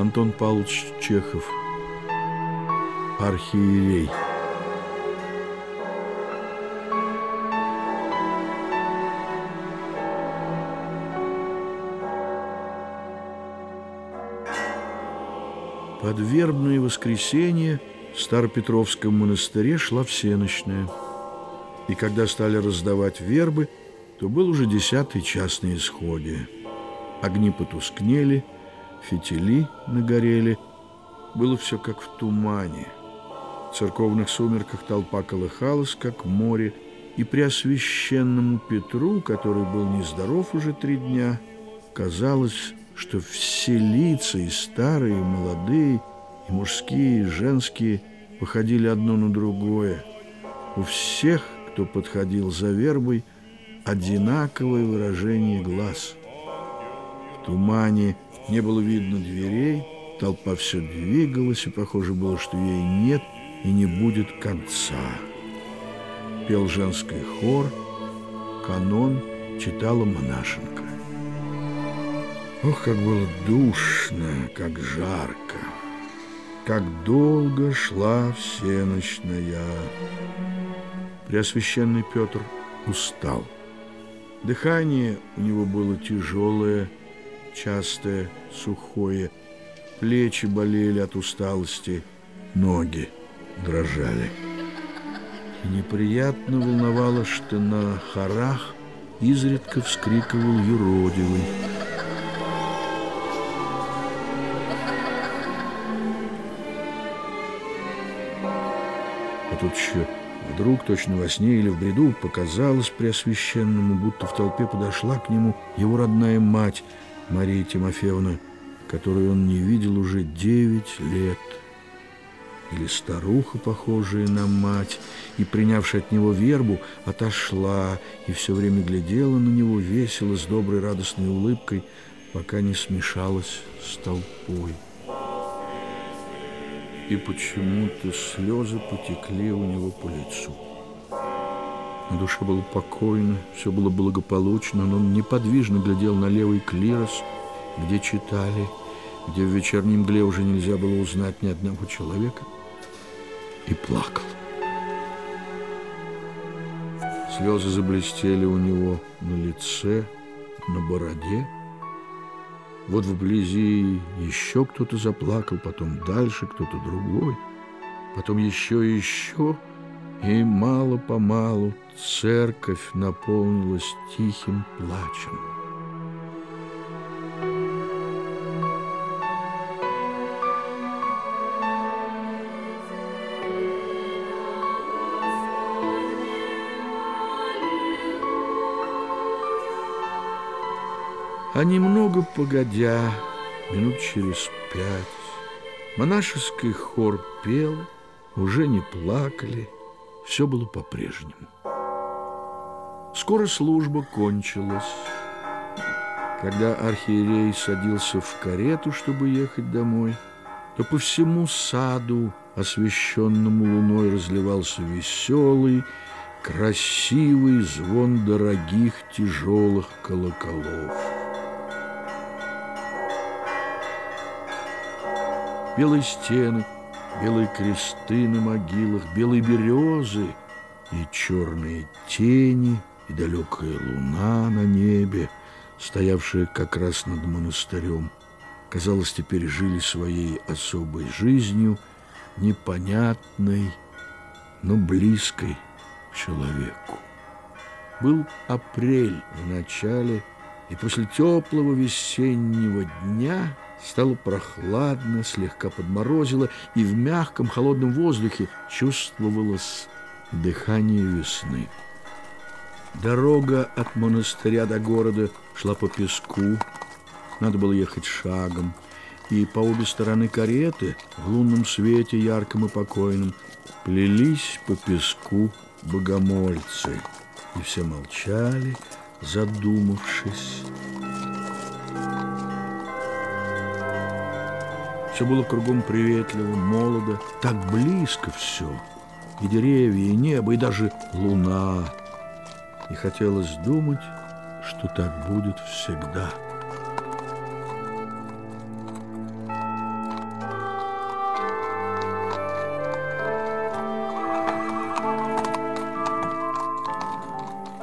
Антон Павлович Чехов, архиерей. Под вербное воскресенье в Старопетровском монастыре шла всеночная. И когда стали раздавать вербы, то был уже десятый час на исходе. Огни потускнели, фитили нагорели. Было все как в тумане. В церковных сумерках толпа колыхалась, как море, и преосвященному Петру, который был нездоров уже три дня, казалось, что все лица, и старые, и молодые, и мужские, и женские, походили одно на другое. У всех, кто подходил за вербой, одинаковое выражение глаз. В тумане не было видно дверей, толпа все двигалась, и похоже было, что ей нет и не будет конца. Пел женский хор, канон читала монашенка. Ох, как было душно, как жарко, как долго шла всеночная. Преосвященный Петр устал. Дыхание у него было тяжелое, частое, сухое. Плечи болели от усталости, ноги дрожали. Неприятно волновало, что на хорах изредка вскрикивал юродивый. тут еще вдруг, точно во сне или в бреду, показалось Преосвященному, будто в толпе подошла к нему его родная мать Мария Тимофеевна, которую он не видел уже девять лет. Или старуха, похожая на мать, и, принявшая от него вербу, отошла и все время глядела на него весело, с доброй радостной улыбкой, пока не смешалась с толпой и почему-то слезы потекли у него по лицу. На душе было покойно, все было благополучно, но он неподвижно глядел на левый клирос, где читали, где в вечернем мгле уже нельзя было узнать ни одного человека, и плакал. Слезы заблестели у него на лице, на бороде, вот вблизи еще кто-то заплакал, потом дальше кто-то другой, потом еще и еще, и мало-помалу церковь наполнилась тихим плачем. А немного погодя, минут через пять, монашеский хор пел, уже не плакали, все было по-прежнему. Скоро служба кончилась. Когда архиерей садился в карету, чтобы ехать домой, то по всему саду, освещенному луной, разливался веселый, красивый звон дорогих тяжелых колоколов. белые стены, белые кресты на могилах, белые березы и черные тени, и далекая луна на небе, стоявшая как раз над монастырем, казалось, теперь жили своей особой жизнью, непонятной, но близкой человеку. Был апрель в начале, и после теплого весеннего дня – Стало прохладно, слегка подморозило, и в мягком холодном воздухе чувствовалось дыхание весны. Дорога от монастыря до города шла по песку. Надо было ехать шагом. И по обе стороны кареты в лунном свете, ярком и покойном, плелись по песку богомольцы. И все молчали, задумавшись. Все было кругом приветливо, молодо, так близко все. И деревья, и небо, и даже луна. И хотелось думать, что так будет всегда.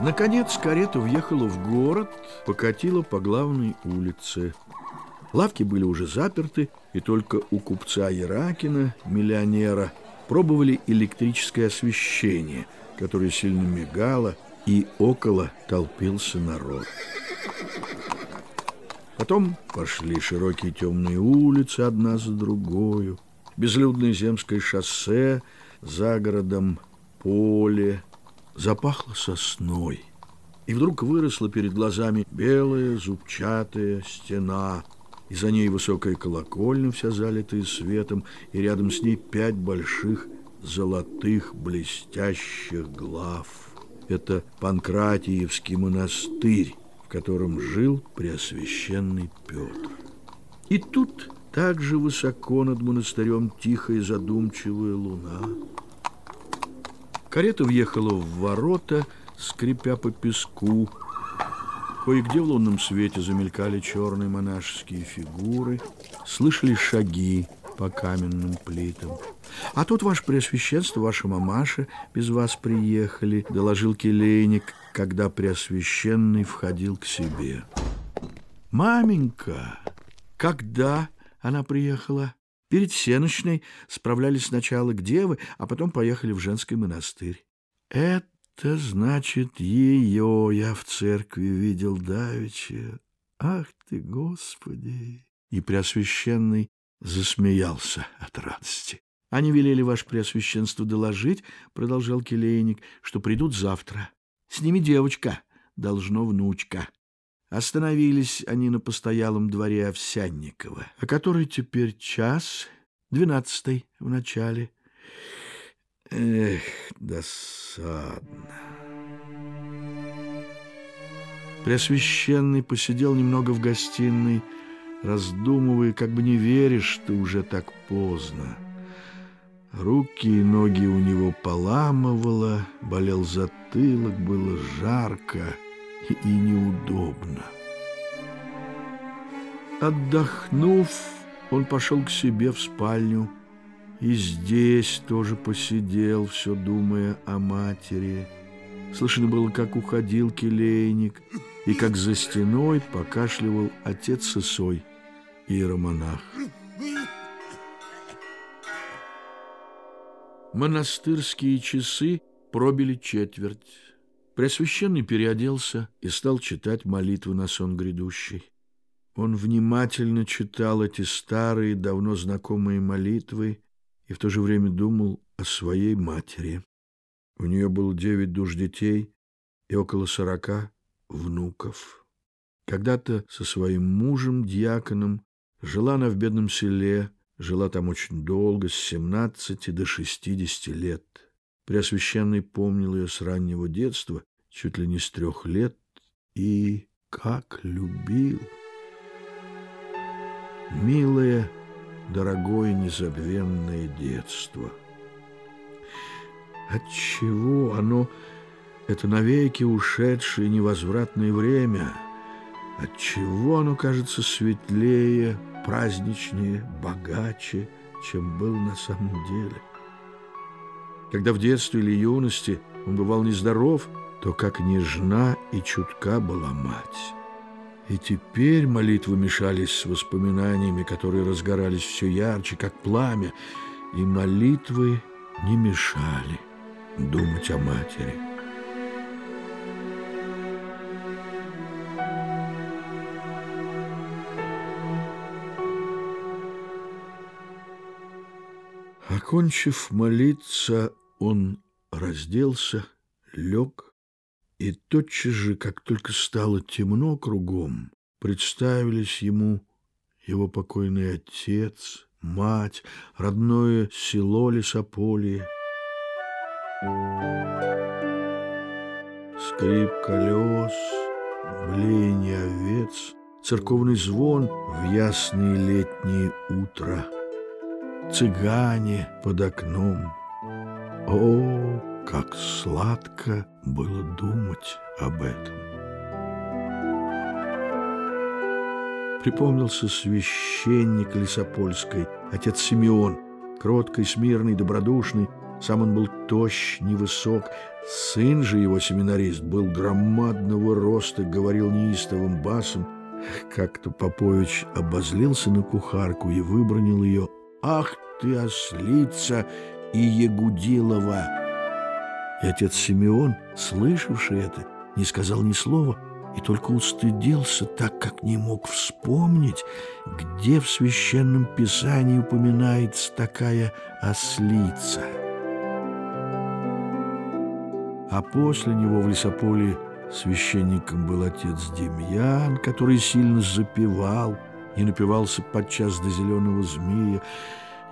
Наконец карета въехала в город, покатила по главной улице – Лавки были уже заперты, и только у купца Яракина, миллионера, пробовали электрическое освещение, которое сильно мигало, и около толпился народ. Потом пошли широкие темные улицы одна за другой, безлюдное земское шоссе, за городом поле, запахло сосной. И вдруг выросла перед глазами белая зубчатая стена, и за ней высокая колокольня, вся залитая светом, и рядом с ней пять больших золотых блестящих глав. Это Панкратиевский монастырь, в котором жил Преосвященный Петр. И тут также высоко над монастырем тихая задумчивая луна. Карета въехала в ворота, скрипя по песку. Кое-где в лунном свете замелькали черные монашеские фигуры, слышали шаги по каменным плитам. А тут, ваше Преосвященство, ваша мамаша без вас приехали, доложил келейник, когда Преосвященный входил к себе. Маменька, когда она приехала? Перед всеночной справлялись сначала к девы, а потом поехали в женский монастырь. Это значит ее я в церкви видел давеча. Ах ты, Господи! И Преосвященный засмеялся от радости. Они велели ваше Преосвященство доложить, продолжал келейник, что придут завтра. С ними девочка, должно внучка. Остановились они на постоялом дворе Овсянникова, а который теперь час, двенадцатый в начале. Эх, досадно. Преосвященный посидел немного в гостиной, раздумывая, как бы не веришь, что уже так поздно. Руки и ноги у него поламывало, болел затылок, было жарко и неудобно. Отдохнув, он пошел к себе в спальню и здесь тоже посидел, все думая о матери. Слышно было, как уходил келейник, и как за стеной покашливал отец Исой, иеромонах. Монастырские часы пробили четверть. Преосвященный переоделся и стал читать молитвы на сон грядущий. Он внимательно читал эти старые, давно знакомые молитвы и в то же время думал о своей матери. У нее было девять душ детей и около сорока внуков. Когда-то со своим мужем, дьяконом, жила она в бедном селе, жила там очень долго, с семнадцати до шестидесяти лет. Преосвященный помнил ее с раннего детства, чуть ли не с трех лет, и как любил. Милое, дорогое, незабвенное детство. Отчего оно, это навеки ушедшее невозвратное время, отчего оно кажется светлее, праздничнее, богаче, чем был на самом деле? Когда в детстве или юности он бывал нездоров, то как нежна и чутка была мать. И теперь молитвы мешались с воспоминаниями, которые разгорались все ярче, как пламя, и молитвы не мешали думать о матери. Окончив молиться, он разделся, лег и тотчас же, как только стало темно кругом, представились ему его покойный отец, мать, родное село Лесополье. Скрип колес, блеяние овец, церковный звон в ясные летние утра — цыгане под окном. О, как сладко было думать об этом. Припомнился священник Лесопольской, отец Симеон, кроткий, смирный, добродушный, Сам он был тощ, невысок. Сын же его, семинарист, был громадного роста, говорил неистовым басом. Как-то Попович обозлился на кухарку и выбронил ее. «Ах ты, ослица и Ягудилова!» И отец Симеон, слышавший это, не сказал ни слова, и только устыдился, так как не мог вспомнить, где в Священном Писании упоминается такая ослица. А после него в Лесополе священником был отец Демьян, который сильно запевал и напивался подчас до зеленого змея,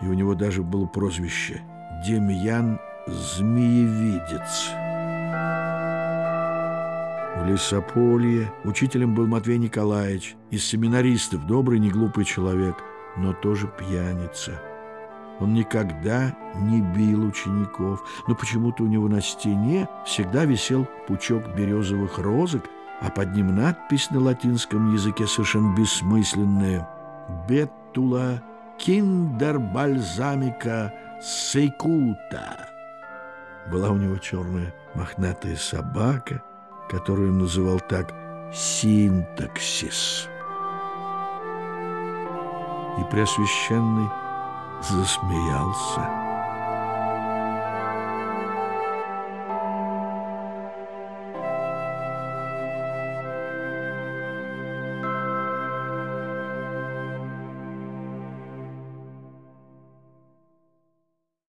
и у него даже было прозвище Демьян Змеевидец. В Лесополье учителем был Матвей Николаевич, из семинаристов, добрый, неглупый человек, но тоже пьяница. Он никогда не бил учеников, но почему-то у него на стене всегда висел пучок березовых розок, а под ним надпись на латинском языке совершенно бессмысленная «Беттула киндер бальзамика сейкута». Была у него черная мохнатая собака, которую он называл так «синтаксис». И Преосвященный засмеялся.